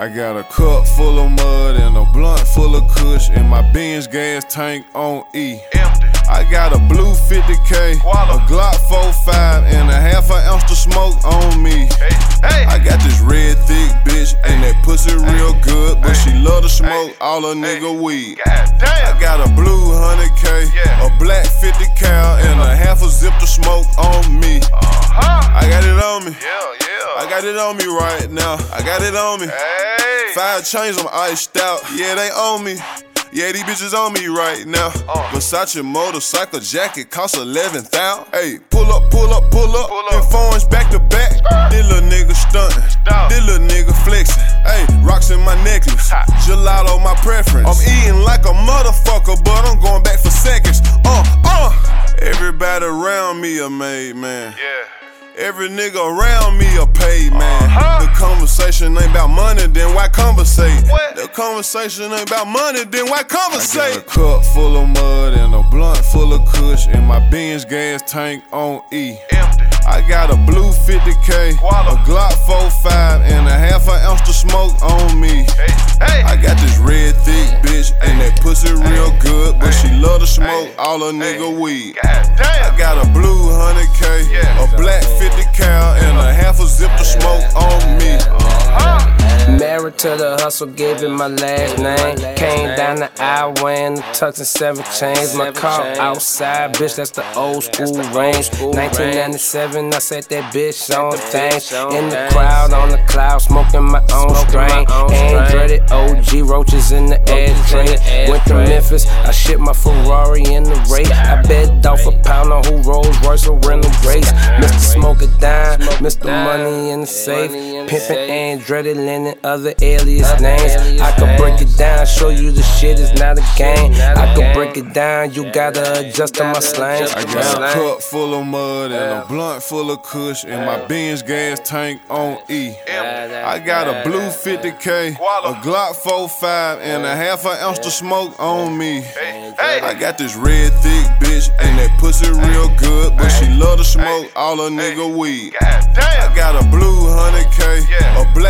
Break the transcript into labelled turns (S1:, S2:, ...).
S1: I got a cup full of mud and a blunt full of kush, and my Benz gas tank on E.
S2: Empty.
S1: I got a blue 50K,
S2: Guala.
S1: a Glock 45, and a half an ounce to smoke on me.
S2: Hey, hey.
S1: I got this red thick bitch, and that pussy real good, but she love to smoke
S2: Hey.
S1: all a nigga weed.
S2: God damn.
S1: I got a blue 100K,
S2: Yeah.
S1: a black 50 cal, and a half a zip to smoke on me.
S2: huh?
S1: I got it on me.
S2: Yeah, yeah.
S1: I got it on me right now. I got it on me.
S2: Hey.
S1: Five chains, I'm iced out. Yeah, they on me. Yeah, these bitches on me right now.
S2: Uh.
S1: Versace motorcycle jacket costs 11,000. Hey, pull up, pull up, pull up.
S2: Pull up.
S1: And phones back to back. This little nigga stunting. This little nigga flexing. Hey, rocks in my necklace.
S2: Ha.
S1: Gelato, my preference. I'm eating like a motherfucker, but I'm going back for seconds. Uh, uh. Everybody around me a made man.
S2: Yeah.
S1: Every nigga around me a paid man.
S2: Uh-huh.
S1: The conversation ain't about money, then why conversate?
S2: What?
S1: The conversation ain't about money, then why conversate? I got a cup full of mud and a blunt full of kush, and my Benz gas tank on E.
S2: Empty.
S1: I got a blue 50K,
S2: Guala.
S1: a Glock 45, and a half an ounce to smoke on me.
S2: Hey,
S1: smoke
S2: Hey.
S1: all a nigga weed.
S2: God damn.
S1: I got a blue 100K,
S2: Yeah.
S1: a black 50 cal, and a half a zip to smoke on me.
S2: huh?
S3: Married to the hustle, gave it my last name. Came down the aisle wearing the tux and seven chains. My car outside, bitch, that's the old school range. 1997, I set that bitch on things. In the crowd, on the cloud, smoking my own strain. Andretti OG roaches in the ashtray. Went to Memphis, I shipped my Ferrari in the race. I bet off a pound on who Rolls Royce or rental race. Mr. Smoke a dime, Mr. Money in the safe. Pimpin' Andretti, Lennon, other alias names. I could break it down, show you the shit is not a game. I could break it down, you gotta adjust to my slang.
S1: I got a cup full of mud and a blunt full of kush, and my Benz gas tank on E. I got a blue 50K, a Glock 45, and a half an ounce to smoke on me.
S2: Hey, hey.
S1: I got this red thick bitch, and that pussy real good, but she love to smoke all a nigga weed. I got a blue 100K,
S2: Yeah.
S1: a black